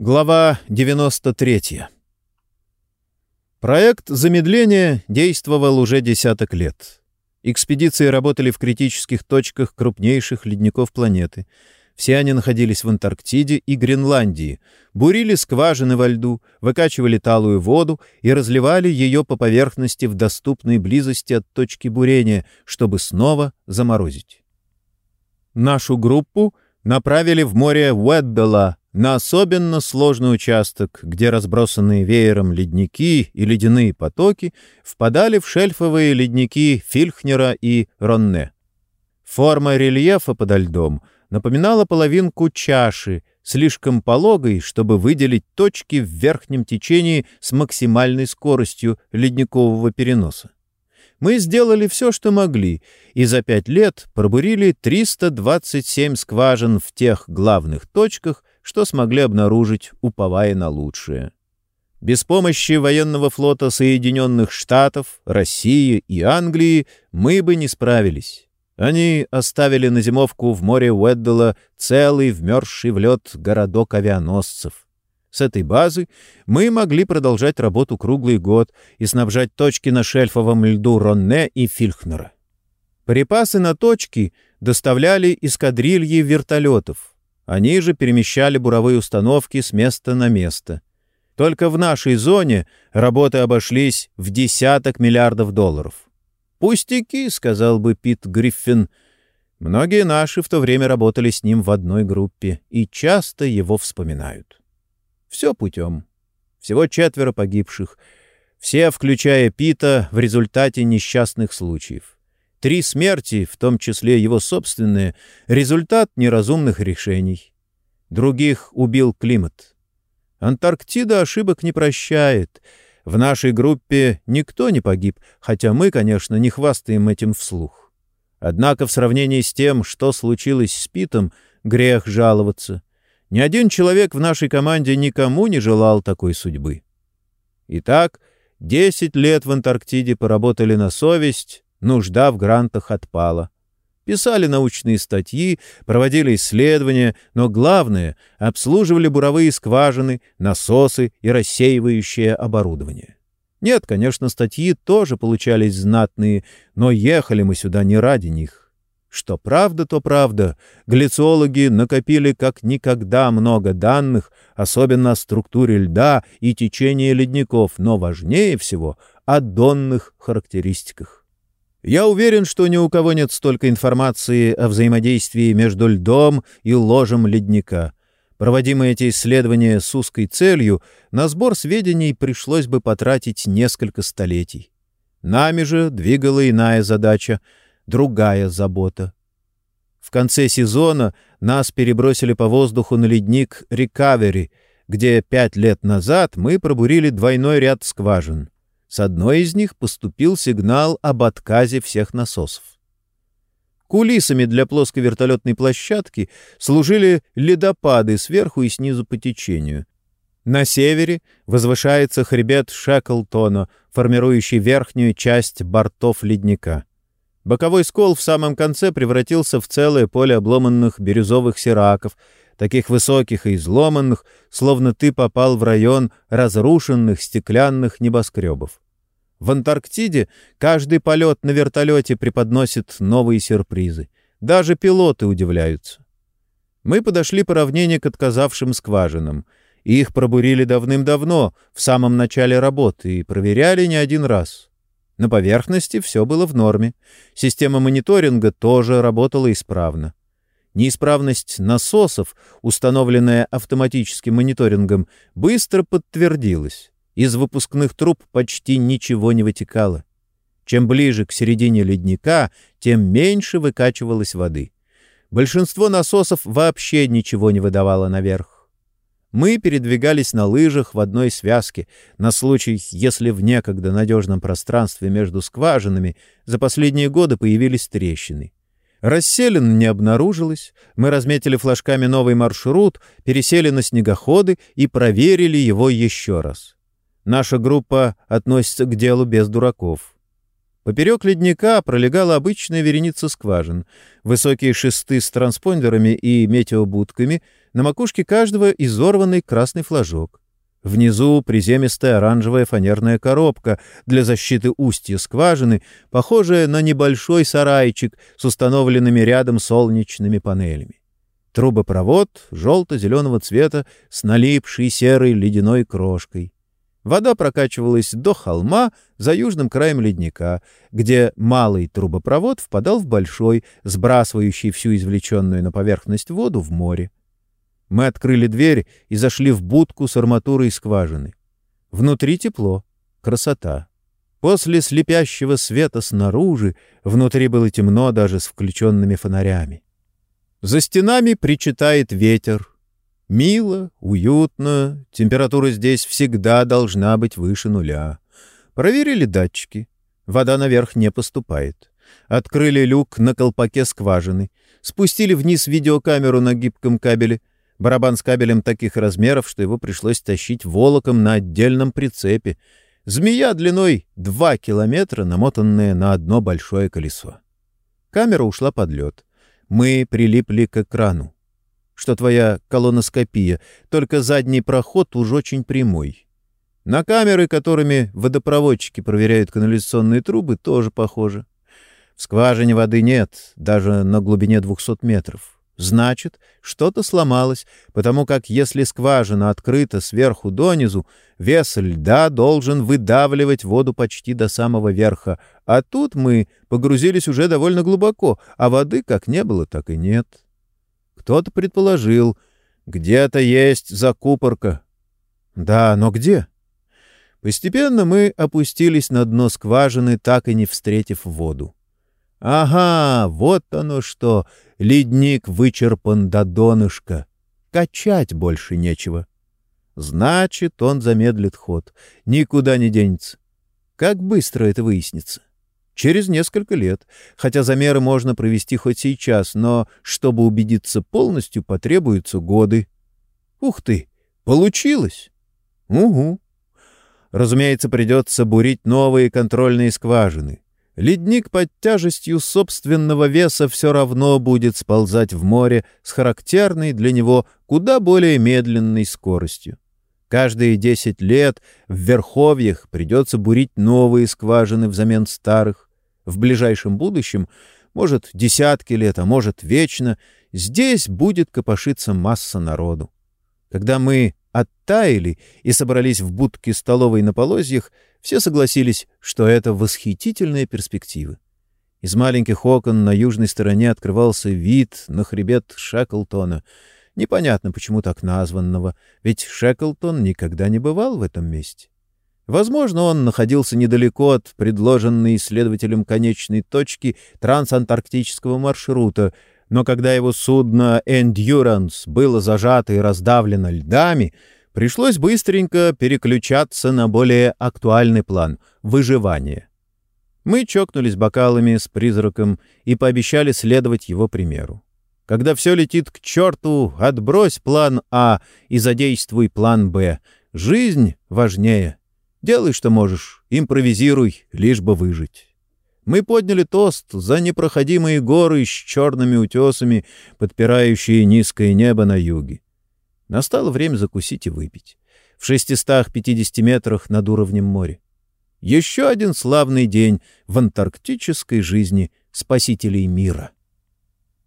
Глава 93. Проект замедления действовал уже десяток лет. Экспедиции работали в критических точках крупнейших ледников планеты. Все они находились в Антарктиде и Гренландии, бурили скважины во льду, выкачивали талую воду и разливали ее по поверхности в доступной близости от точки бурения, чтобы снова заморозить. Нашу группу направили в море Уэддала, на особенно сложный участок, где разбросанные веером ледники и ледяные потоки впадали в шельфовые ледники Фильхнера и Ронне. Форма рельефа подо льдом напоминала половинку чаши, слишком пологой, чтобы выделить точки в верхнем течении с максимальной скоростью ледникового переноса. Мы сделали все, что могли, и за пять лет пробурили 327 скважин в тех главных точках, что смогли обнаружить, уповая на лучшее. Без помощи военного флота Соединенных Штатов, России и Англии мы бы не справились. Они оставили на зимовку в море Уэддала целый вмерзший в лед городок авианосцев. С этой базы мы могли продолжать работу круглый год и снабжать точки на шельфовом льду Ронне и Фильхнера. Припасы на точки доставляли эскадрильи вертолетов, они же перемещали буровые установки с места на место. Только в нашей зоне работы обошлись в десяток миллиардов долларов. «Пустяки», — сказал бы Пит Гриффин. Многие наши в то время работали с ним в одной группе и часто его вспоминают. Все путем. Всего четверо погибших. Все, включая Пита, в результате несчастных случаев. Три смерти, в том числе его собственные, — результат неразумных решений. Других убил климат. Антарктида ошибок не прощает. В нашей группе никто не погиб, хотя мы, конечно, не хвастаем этим вслух. Однако в сравнении с тем, что случилось с Питом, грех жаловаться. Ни один человек в нашей команде никому не желал такой судьбы. Итак, десять лет в Антарктиде поработали на совесть, нужда в грантах отпала. Писали научные статьи, проводили исследования, но главное — обслуживали буровые скважины, насосы и рассеивающее оборудование. Нет, конечно, статьи тоже получались знатные, но ехали мы сюда не ради них. Что правда, то правда. Глициологи накопили как никогда много данных, особенно о структуре льда и течении ледников, но важнее всего — о донных характеристиках. Я уверен, что ни у кого нет столько информации о взаимодействии между льдом и ложем ледника. Проводимые эти исследования с узкой целью, на сбор сведений пришлось бы потратить несколько столетий. Нами же двигала иная задача, другая забота. В конце сезона нас перебросили по воздуху на ледник Рекавери, где пять лет назад мы пробурили двойной ряд скважин. С одной из них поступил сигнал об отказе всех насосов. Кулисами для плоской вертолетной площадки служили ледопады сверху и снизу по течению. На севере возвышается хребет Шеклтона, формирующий верхнюю часть бортов ледника. Боковой скол в самом конце превратился в целое поле обломанных бирюзовых сираков, таких высоких и изломанных, словно ты попал в район разрушенных стеклянных небоскребов. В Антарктиде каждый полет на вертолете преподносит новые сюрпризы. Даже пилоты удивляются. Мы подошли по равнине к отказавшим скважинам. Их пробурили давным-давно, в самом начале работы, и проверяли не один раз. На поверхности все было в норме. Система мониторинга тоже работала исправно. Неисправность насосов, установленная автоматическим мониторингом, быстро подтвердилась. Из выпускных труб почти ничего не вытекало. Чем ближе к середине ледника, тем меньше выкачивалось воды. Большинство насосов вообще ничего не выдавало наверх. Мы передвигались на лыжах в одной связке, на случай, если в некогда надежном пространстве между скважинами за последние годы появились трещины. Расселен не обнаружилось, мы разметили флажками новый маршрут, пересели на снегоходы и проверили его еще раз. Наша группа относится к делу без дураков. Поперек ледника пролегала обычная вереница скважин, высокие шесты с транспондерами и метеобудками, на макушке каждого изорванный красный флажок. Внизу приземистая оранжевая фанерная коробка для защиты устья скважины, похожая на небольшой сарайчик с установленными рядом солнечными панелями. Трубопровод желто-зеленого цвета с налипшей серой ледяной крошкой. Вода прокачивалась до холма за южным краем ледника, где малый трубопровод впадал в большой, сбрасывающий всю извлеченную на поверхность воду в море. Мы открыли дверь и зашли в будку с арматурой скважины. Внутри тепло, красота. После слепящего света снаружи внутри было темно даже с включенными фонарями. За стенами причитает ветер. Мило, уютно, температура здесь всегда должна быть выше нуля. Проверили датчики. Вода наверх не поступает. Открыли люк на колпаке скважины. Спустили вниз видеокамеру на гибком кабеле — Барабан с кабелем таких размеров, что его пришлось тащить волоком на отдельном прицепе. Змея длиной 2 километра, намотанная на одно большое колесо. Камера ушла под лед. Мы прилипли к экрану. Что твоя колоноскопия, только задний проход уж очень прямой. На камеры, которыми водопроводчики проверяют канализационные трубы, тоже похоже. В скважине воды нет, даже на глубине 200 метров. Значит, что-то сломалось, потому как если скважина открыта сверху донизу, вес льда должен выдавливать воду почти до самого верха, а тут мы погрузились уже довольно глубоко, а воды как не было, так и нет. Кто-то предположил, где-то есть закупорка. Да, но где? Постепенно мы опустились на дно скважины, так и не встретив воду. Ага, вот оно что! Ледник вычерпан до донышка. Качать больше нечего. Значит, он замедлит ход. Никуда не денется. Как быстро это выяснится? Через несколько лет. Хотя замеры можно провести хоть сейчас, но, чтобы убедиться полностью, потребуются годы. Ух ты! Получилось! Угу. Разумеется, придется бурить новые контрольные скважины. Ледник под тяжестью собственного веса все равно будет сползать в море с характерной для него куда более медленной скоростью. Каждые десять лет в верховьях придется бурить новые скважины взамен старых. В ближайшем будущем, может, десятки лет, а может, вечно, здесь будет копошиться масса народу. Когда мы оттаяли и собрались в будке столовой на полозьях, все согласились, что это восхитительная перспектива. Из маленьких окон на южной стороне открывался вид на хребет Шеклтона. Непонятно, почему так названного, ведь Шеклтон никогда не бывал в этом месте. Возможно, он находился недалеко от предложенной исследователем конечной точки трансантарктического маршрута, но когда его судно «Endurance» было зажато и раздавлено льдами, пришлось быстренько переключаться на более актуальный план — выживание. Мы чокнулись бокалами с призраком и пообещали следовать его примеру. Когда все летит к черту, отбрось план А и задействуй план Б. Жизнь важнее. Делай, что можешь, импровизируй, лишь бы выжить. Мы подняли тост за непроходимые горы с черными утесами, подпирающие низкое небо на юге. Настало время закусить и выпить. В 650 метрах над уровнем моря. Еще один славный день в антарктической жизни спасителей мира.